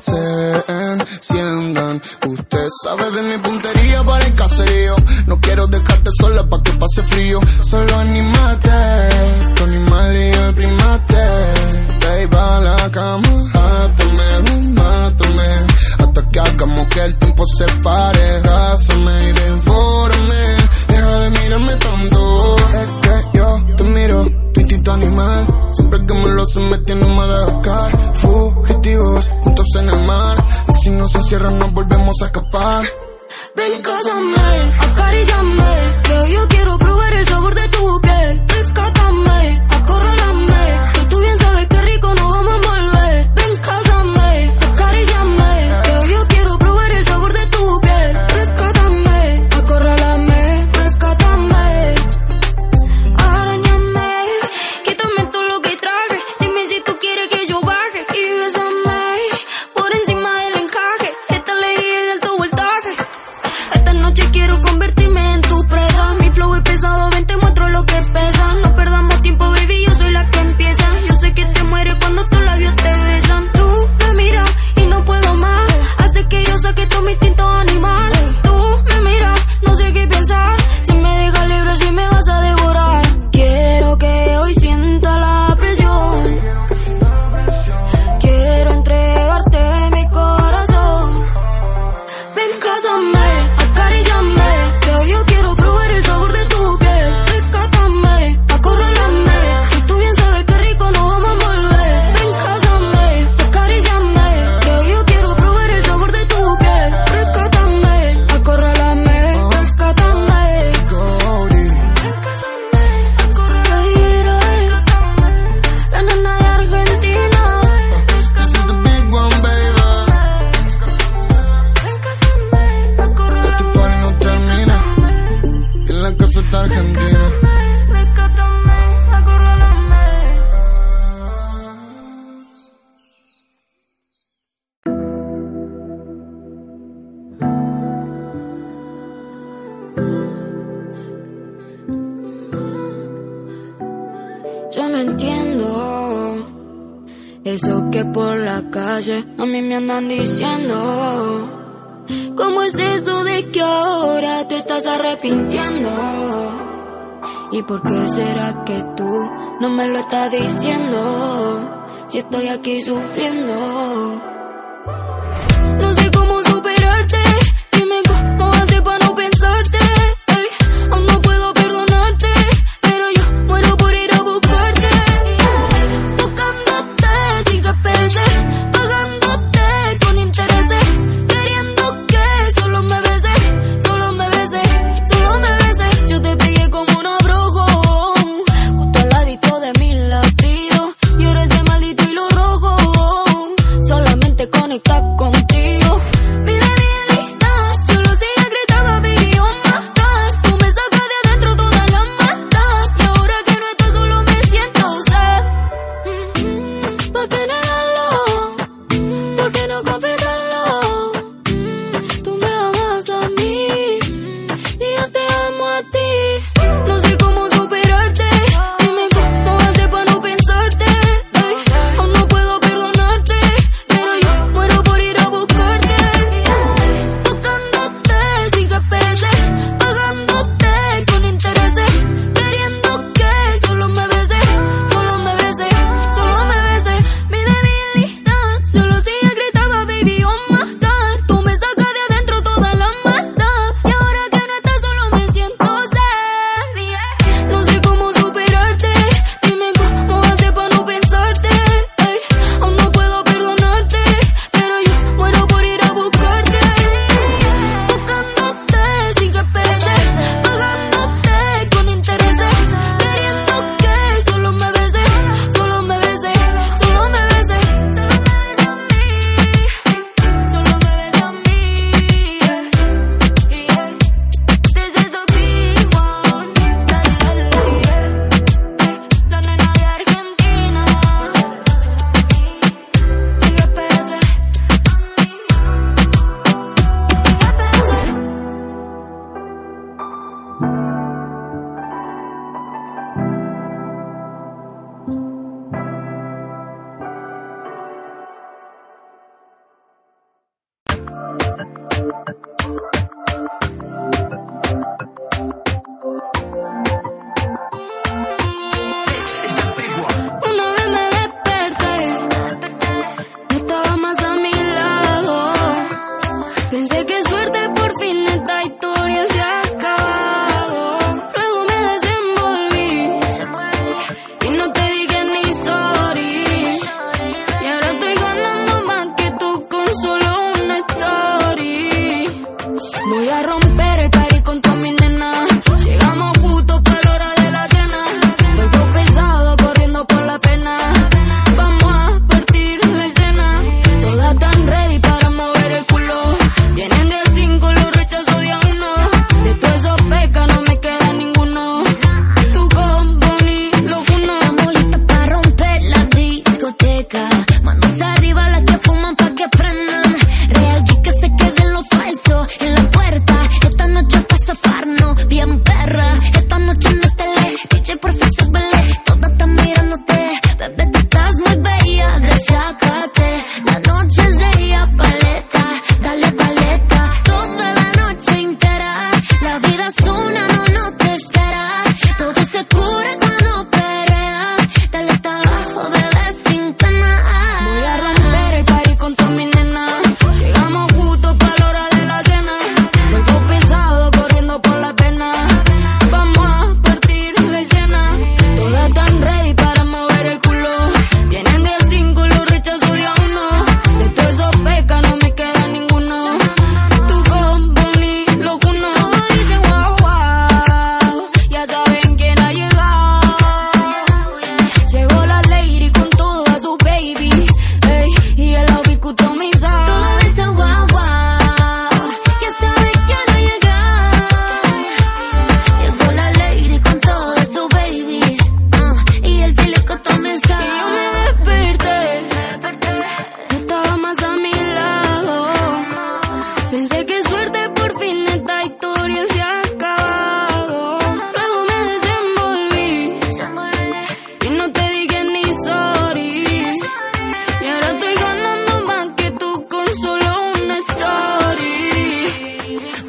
se enciendan. Usted sabe de mi puntería para el caserío. No quiero dejarte sola para que pase frío. Solo animate, tu animal y el primate. Te iba a la cama, átame, mátame. Hasta que hagamos que el tiempo se pare. Gásame y devórame. Deja de mirarme tanto instinto animal. Siempre que me lo hacen me tienen Madagascar. Fugitivos, juntos en el mar. Y si no se cierran nos volvemos a escapar. Ven, cásame, acaríciame, yo quiero quiero convertirme por la calle a mí me andan diciendo ¿Cómo es eso de que ahora te estás arrepintiendo? ¿Y por qué será que tú no me lo estás diciendo? Si estoy aquí sufriendo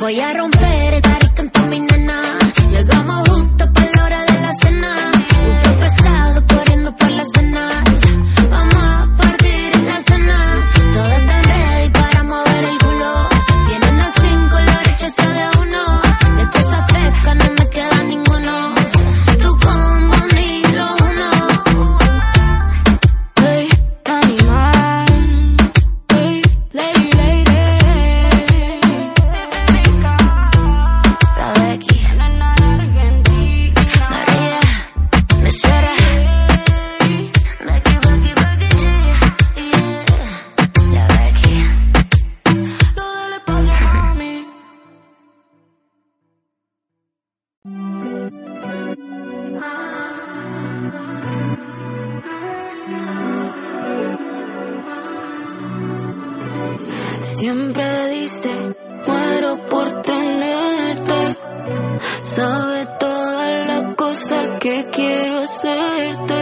Voy a romper el party con tu que quiero hacerte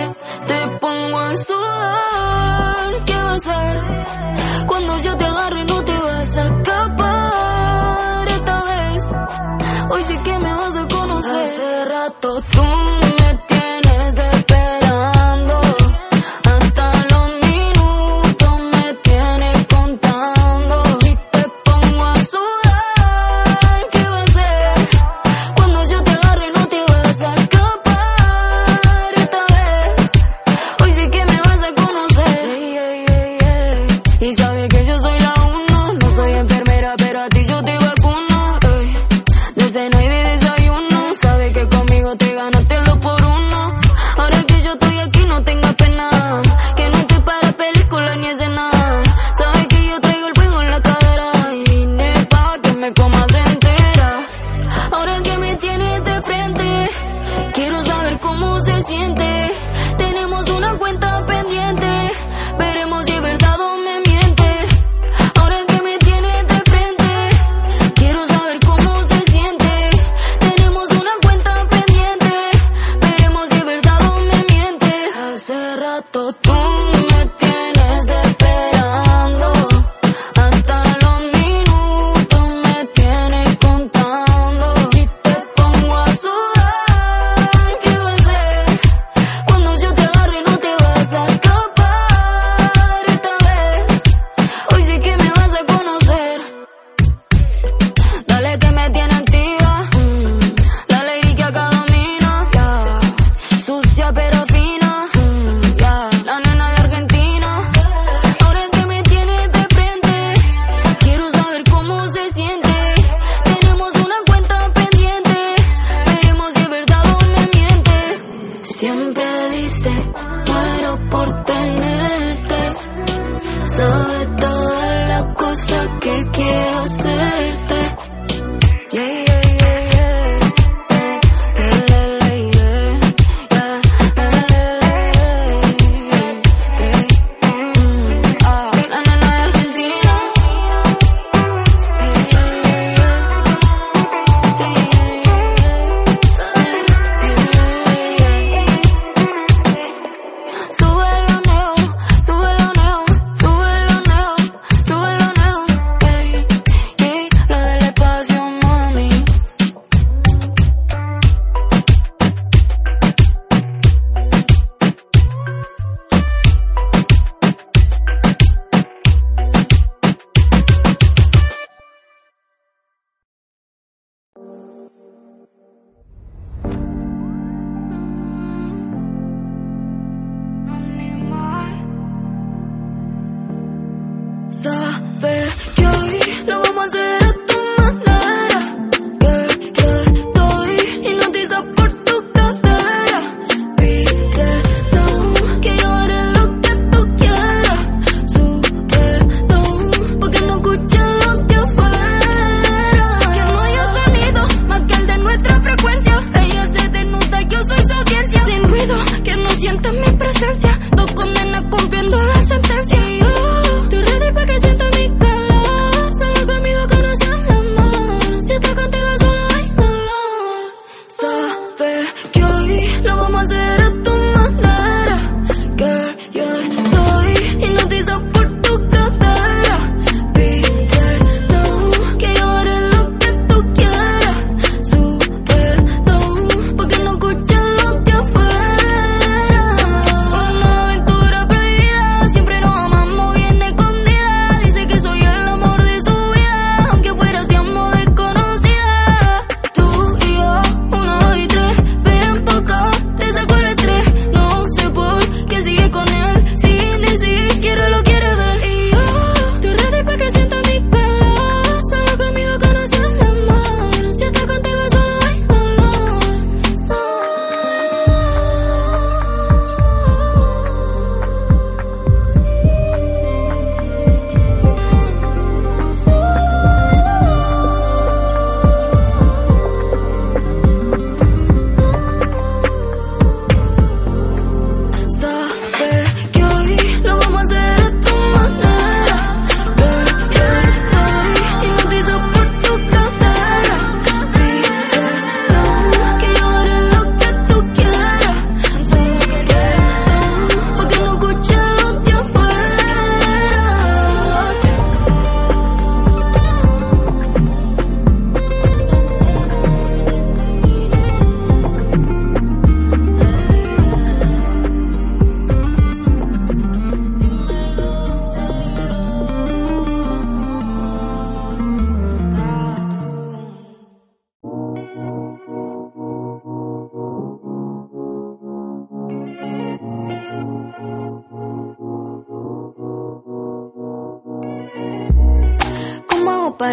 quiero ser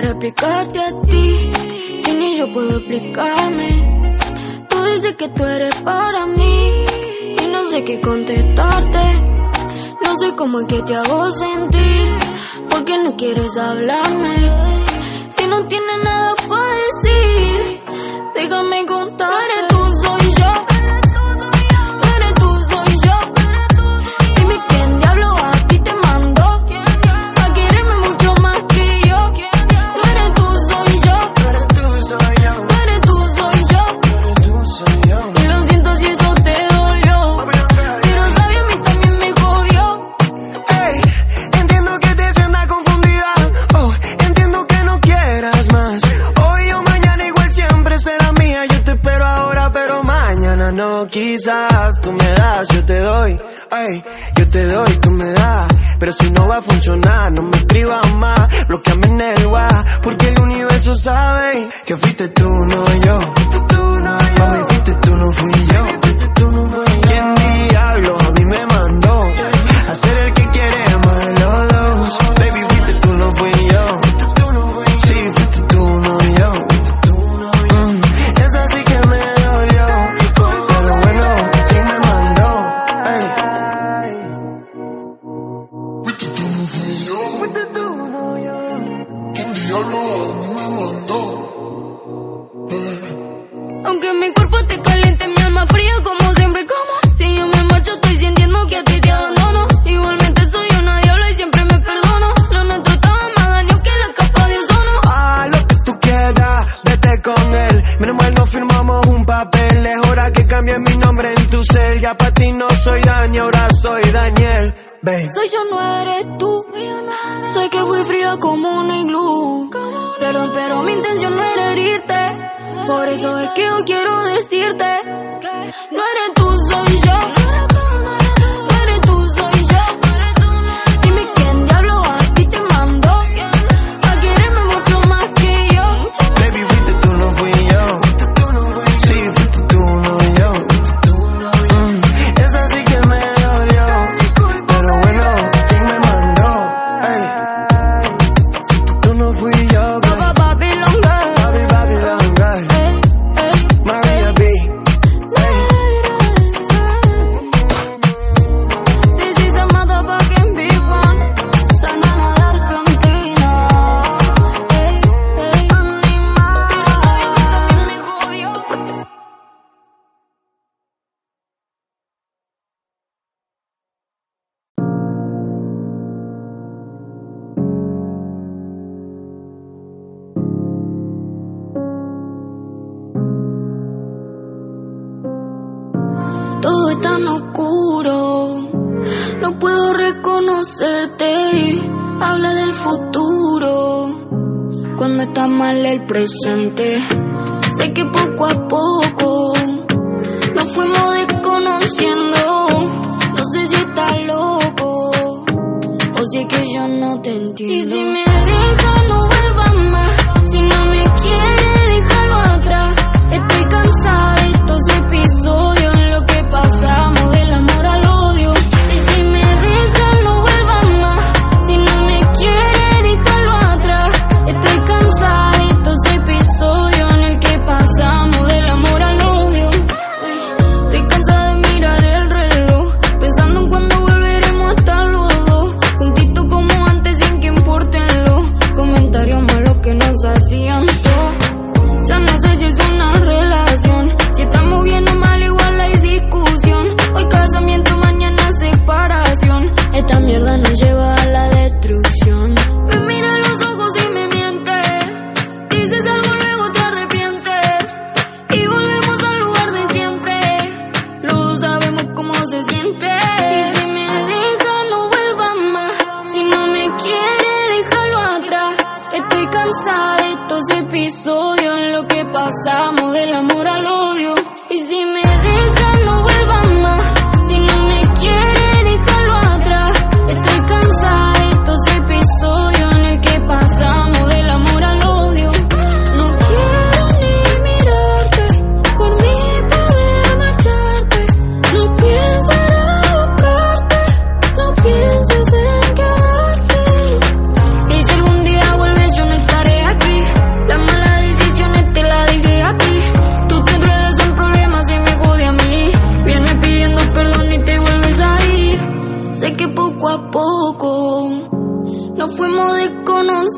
para explicarte a ti. Si ni yo puedo explicarme. Tú dices que tú eres para mí. Y no sé qué contestarte. No sé cómo es que te hago sentir. Porque no quieres hablarme. Si no tienes nada para decir, déjame contarte. no, quizás tú me das, yo te doy, ay, yo te doy, tú me das. Pero si no va a funcionar, no me escribas más, bloqueame en el WhatsApp, porque el universo sabe que fuiste tú, no yo. Fuiste tú, no yo. Mami, fuiste tú, no fui yo. Fuiste tú, no fui yo. ¿Quién diablo a mí me mandó a ser el que quiere más? no soy Dani, ahora soy Daniel, babe. Soy yo, no eres tú. Sé que fui fría como un iglú. Perdón, pero mi intención no era herirte. Por eso es que yo quiero decirte: No eres tú, soy yo. oscuro. No puedo reconocerte, habla del futuro. Cuando está mal el presente, sé que poco a poco nos fuimos desconociendo. No sé si estás loco o si es que yo no te entiendo. Y si me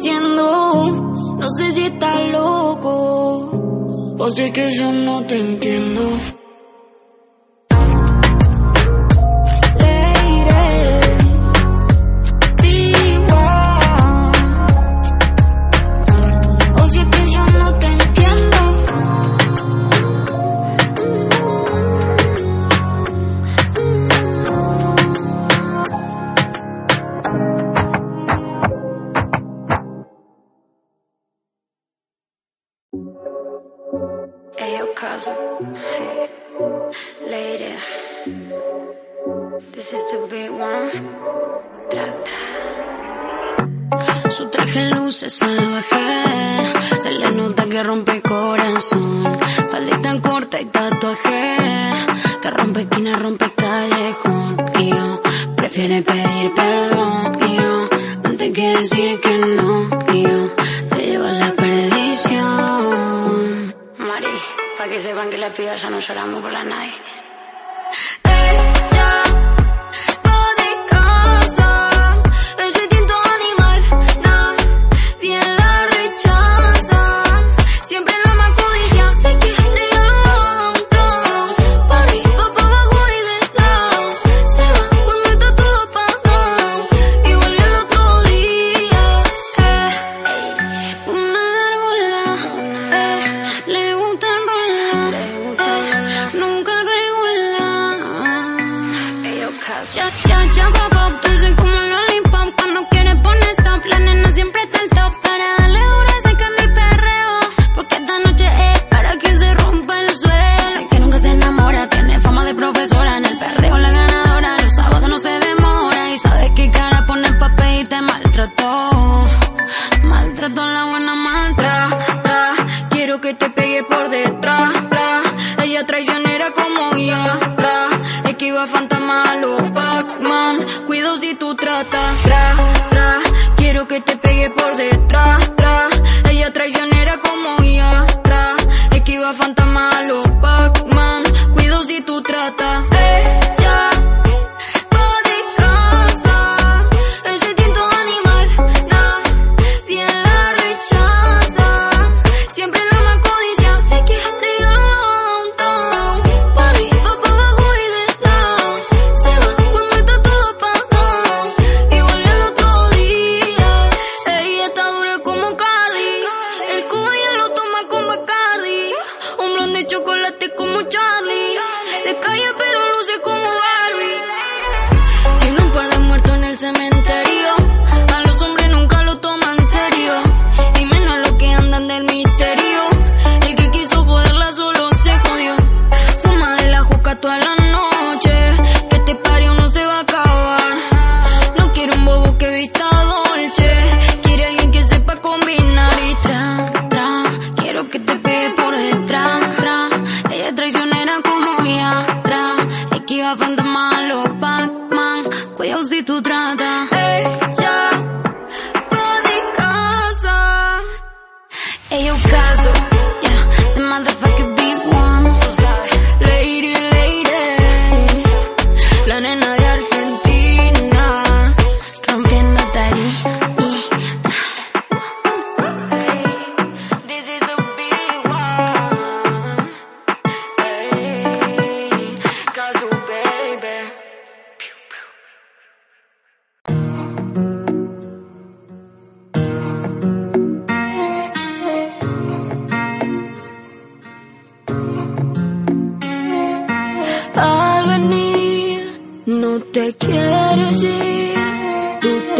No sé si estás loco o si que yo no te entiendo. Que decir que no, y yo te llevo a la perdición. Mari, para que sepan que las pibas ya no lloramos por la Rata, rata. toda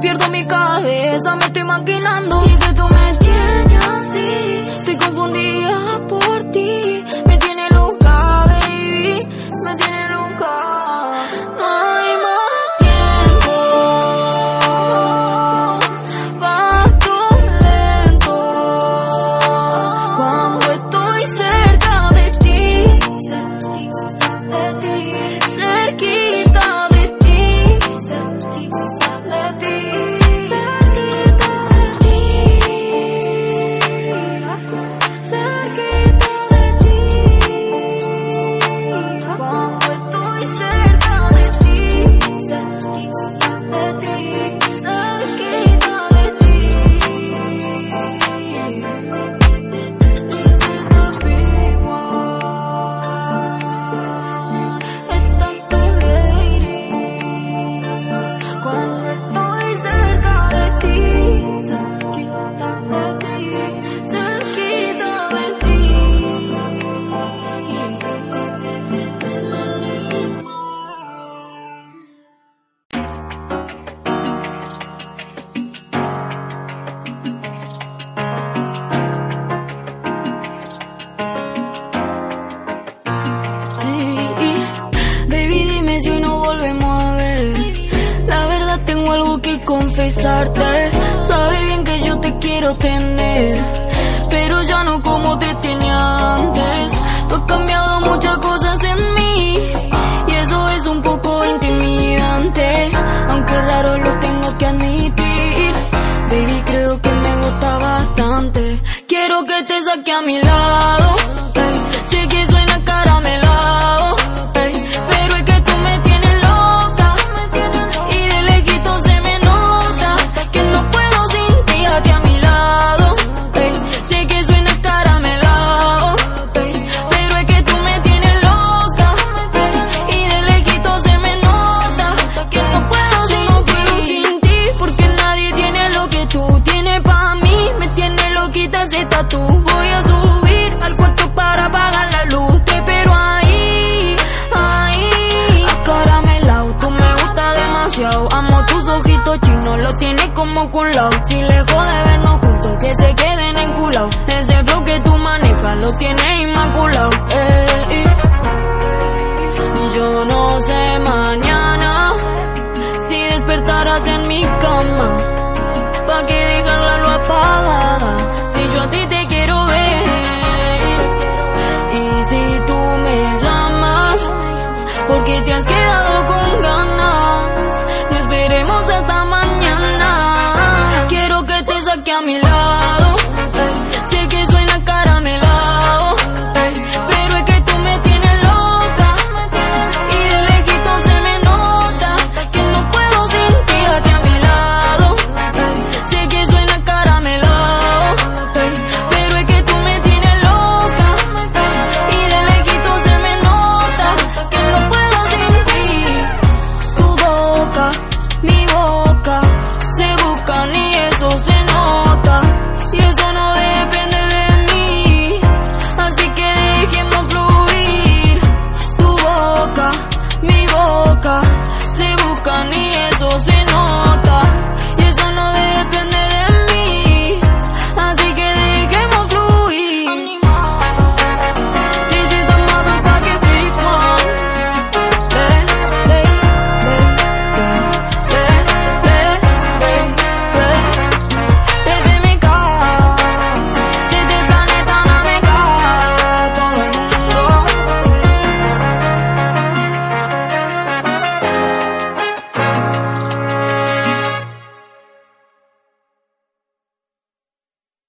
Pierdo mi cabeza, me estoy maquinando. quiero tener. Pero ya no como te tenía antes. Tú has cambiado muchas cosas en mí. Y eso es un poco intimidante. Aunque raro lo tengo que admitir. Baby, creo que me gusta bastante. Quiero que te saque a mi lado.